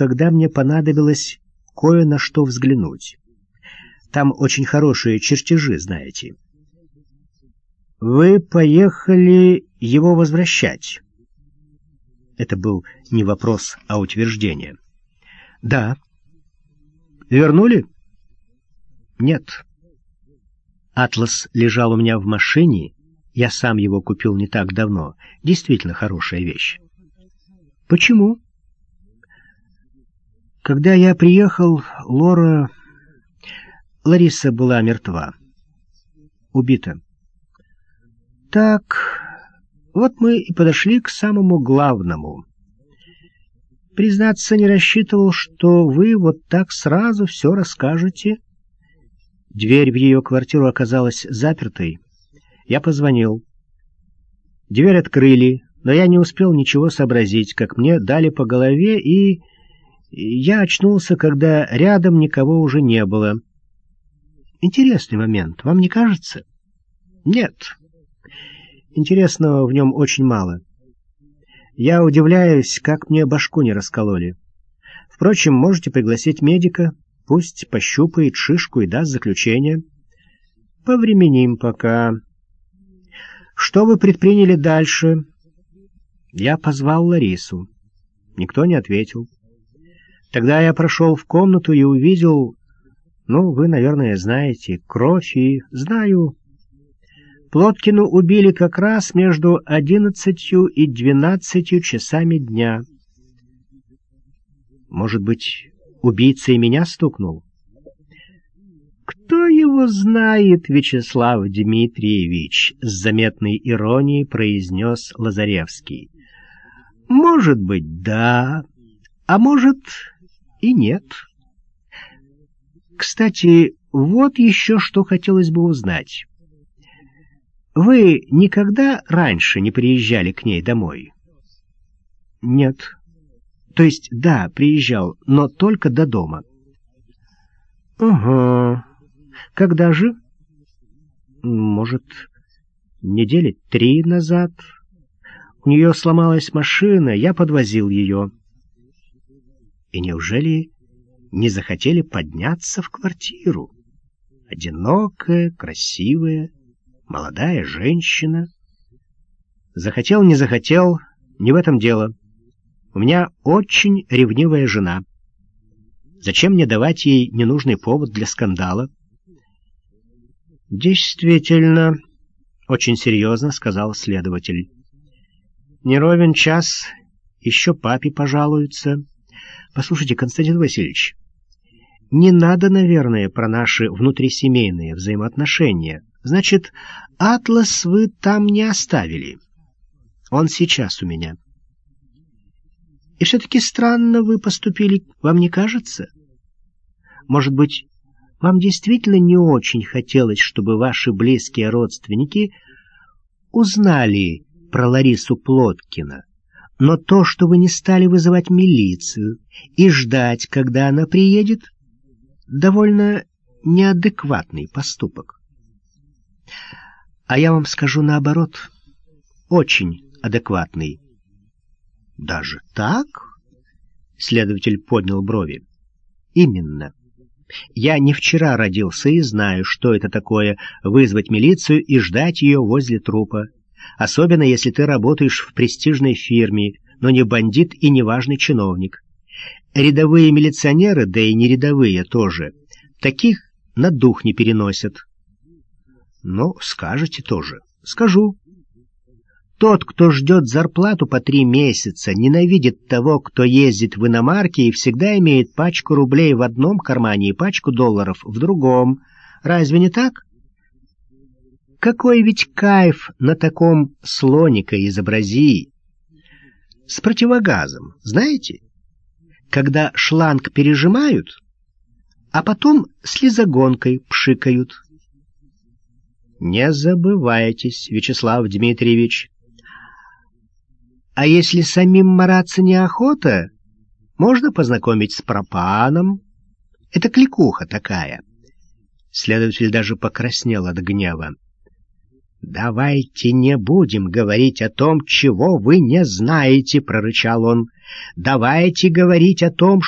когда мне понадобилось кое на что взглянуть. Там очень хорошие чертежи, знаете. Вы поехали его возвращать. Это был не вопрос, а утверждение. Да. Вернули? Нет. Атлас лежал у меня в машине, я сам его купил не так давно. Действительно хорошая вещь. Почему? Когда я приехал, Лора... Лариса была мертва. Убита. Так, вот мы и подошли к самому главному. Признаться, не рассчитывал, что вы вот так сразу все расскажете. Дверь в ее квартиру оказалась запертой. Я позвонил. Дверь открыли, но я не успел ничего сообразить, как мне дали по голове, и я очнулся, когда рядом никого уже не было. Интересный момент, вам не кажется? Нет. Интересного в нем очень мало. Я удивляюсь, как мне башку не раскололи. Впрочем, можете пригласить медика, пусть пощупает шишку и даст заключение. Повременим пока. Что вы предприняли дальше? Я позвал Ларису. Никто не ответил. Тогда я прошел в комнату и увидел... Ну, вы, наверное, знаете, кровь и... Знаю. Плоткину убили как раз между одиннадцатью и двенадцатью часами дня. Может быть, убийца и меня стукнул? «Кто его знает, Вячеслав Дмитриевич?» — с заметной иронией произнес Лазаревский. «Может быть, да, а может и нет. Кстати, вот еще что хотелось бы узнать. Вы никогда раньше не приезжали к ней домой?» «Нет». «То есть, да, приезжал, но только до дома». «Угу. Когда же? Может, недели три назад. У нее сломалась машина, я подвозил ее. И неужели не захотели подняться в квартиру? Одинокая, красивая, молодая женщина. Захотел, не захотел, не в этом дело. У меня очень ревнивая жена. Зачем мне давать ей ненужный повод для скандала? «Действительно», — очень серьезно сказал следователь. «Не ровен час, еще папе пожалуются. Послушайте, Константин Васильевич, не надо, наверное, про наши внутрисемейные взаимоотношения. Значит, атлас вы там не оставили. Он сейчас у меня. И все-таки странно вы поступили, вам не кажется? Может быть, вам действительно не очень хотелось, чтобы ваши близкие родственники узнали про Ларису Плоткина, но то, что вы не стали вызывать милицию и ждать, когда она приедет, довольно неадекватный поступок. А я вам скажу наоборот, очень адекватный. Даже так? Следователь поднял брови. Именно. Я не вчера родился и знаю, что это такое вызвать милицию и ждать ее возле трупа. Особенно, если ты работаешь в престижной фирме, но не бандит и не важный чиновник. Рядовые милиционеры, да и не рядовые тоже, таких на дух не переносят. Ну, скажете тоже. Скажу. Тот, кто ждет зарплату по три месяца, ненавидит того, кто ездит в иномарке и всегда имеет пачку рублей в одном кармане и пачку долларов в другом. Разве не так? Какой ведь кайф на таком слоника изобрази! С противогазом, знаете? Когда шланг пережимают, а потом слезогонкой пшикают. Не забывайтесь, Вячеслав Дмитриевич, а если самим мараться неохота, можно познакомить с пропаном. Это кликуха такая. Следователь даже покраснел от гнева. «Давайте не будем говорить о том, чего вы не знаете», — прорычал он. «Давайте говорить о том,